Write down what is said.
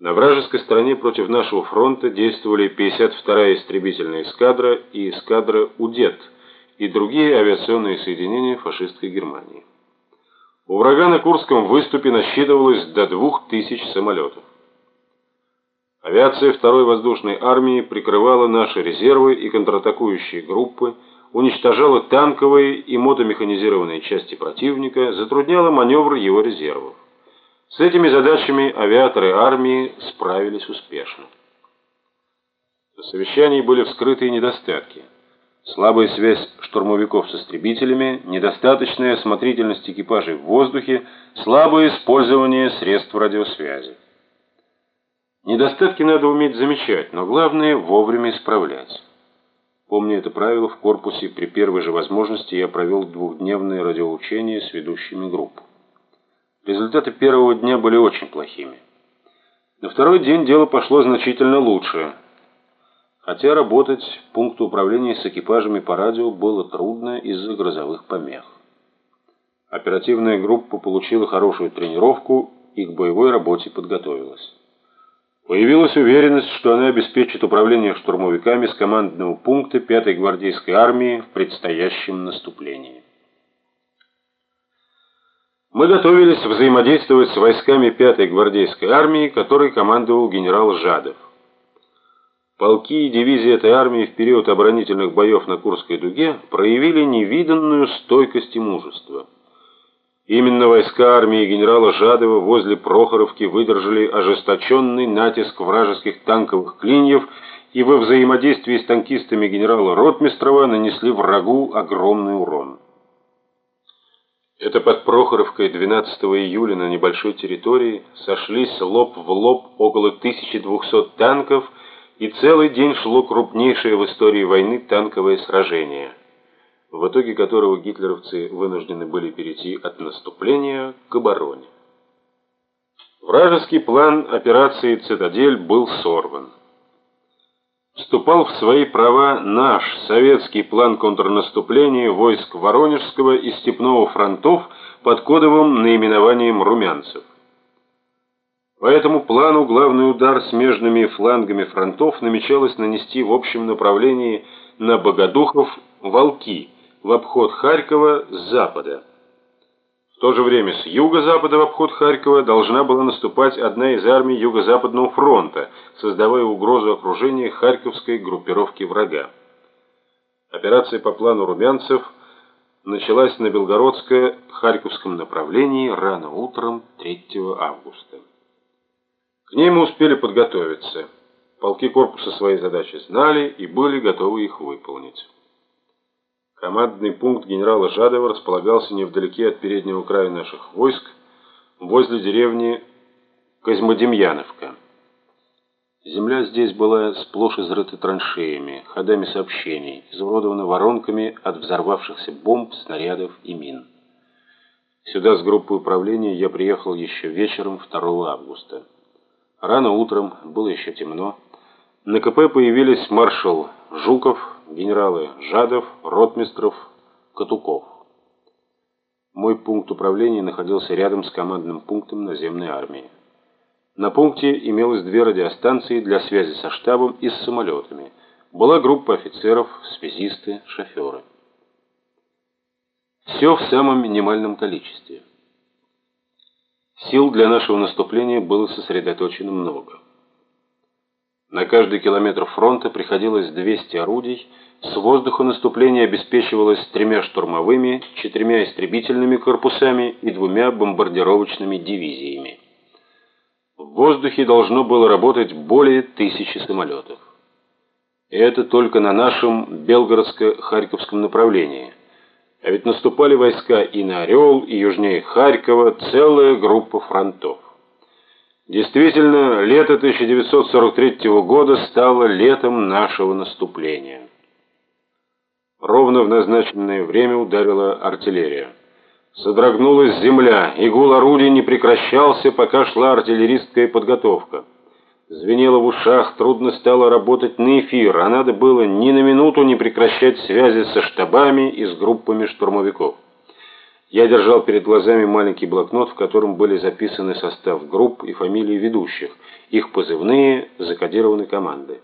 На вражеской стороне против нашего фронта действовали 52-я истребительная эскадра и эскадра «Удет» и другие авиационные соединения фашистской Германии. У врага на Курском выступе насчитывалось до 2000 самолетов. Авиация второй воздушной армии прикрывала наши резервы и контратакующие группы, уничтожала танковые и мотомеханизированные части противника, затрудняла маневр его резервов. С этими задачами авиаторы армии справились успешно. На совещании были вскрыты недостатки. Слабая связь штурмовиков с истребителями, недостаточная осмотрительность экипажей в воздухе, слабое использование средств радиосвязи. Недостатки надо уметь замечать, но главное вовремя исправлять. Помня это правило, в корпусе при первой же возможности я провел двухдневное радиоучение с ведущими групп. Результаты первого дня были очень плохими. На второй день дело пошло значительно лучше. Хотя работать пункту управления с экипажами по радио было трудно из-за грозовых помех. Оперативная группа получила хорошую тренировку и к боевой работе подготовилась. Появилась уверенность, что она обеспечит управление штурмовиками с командного пункта 5-й гвардейской армии в предстоящем наступлении. Мы готовились взаимодействовать с войсками 5-й гвардейской армии, которой командовал генерал Жадов. Полки и дивизии этой армии в период оборонительных боев на Курской дуге проявили невиданную стойкость и мужество. Именно войска армии генерала Жадова возле Прохоровки выдержали ожесточенный натиск вражеских танковых клиньев и во взаимодействии с танкистами генерала Ротмистрова нанесли врагу огромный урон. Это под Прохоровкой 12 июля на небольшой территории сошлись лоб в лоб около 1200 танков, и целый день шло крупнейшее в истории войны танковое сражение, в итоге которого гитлеровцы вынуждены были перейти от наступления к обороне. Вражеский план операции «Цитадель» был сорван вступал в свои права наш советский план контрнаступления войск Воронежского и Степного фронтов под кодовым наименованием «Румянцев». По этому плану главный удар смежными флангами фронтов намечалось нанести в общем направлении на Богодухов-Волки в обход Харькова с запада. В то же время с юго-запада в обход Харькова должна была наступать одна из армий Юго-Западного фронта, создавая угрозу окружения Харьковской группировки врага. Операция по плану румянцев началась на Белгородско-Харьковском направлении рано утром 3 августа. К ней мы успели подготовиться. Полки корпуса свои задачи знали и были готовы их выполнить. Командный пункт генерала Жадова располагался невдалеке от переднего края наших войск, возле деревни Козьмодемьяновка. Земля здесь была сплошь изрыта траншеями, ходами сообщений, изуродована воронками от взорвавшихся бомб, снарядов и мин. Сюда с группой управления я приехал еще вечером 2 августа. Рано утром, было еще темно, на КП появились маршал Жуков, генералы Жадов, Ротмистров, Катуков. Мой пункт управления находился рядом с командным пунктом наземной армии. На пункте имелось две радиостанции для связи со штабом и с самолетами. Была группа офицеров, связисты, шоферы. Все в самом минимальном количестве. Сил для нашего наступления было сосредоточено много. На каждый километр фронта приходилось 200 орудий, с воздуха наступление обеспечивалось тремя штурмовыми, четырьмя истребительными корпусами и двумя бомбардировочными дивизиями. В воздухе должно было работать более тысячи самолетов. И это только на нашем Белгородско-Харьковском направлении. А ведь наступали войска и на Орел, и южнее Харькова, целая группа фронтов. Действительно, лето 1943 года стало летом нашего наступления. Ровно в назначенное время ударила артиллерия. Содрогнулась земля, и гул орудий не прекращался, пока шла артиллерийская подготовка. Звенело в ушах, трудно стало работать на эфир, а надо было ни на минуту не прекращать связи со штабами и с группами штурмовиков. Я держал перед глазами маленький блокнот, в котором были записаны состав групп и фамилии ведущих, их позывные, закодированы команды.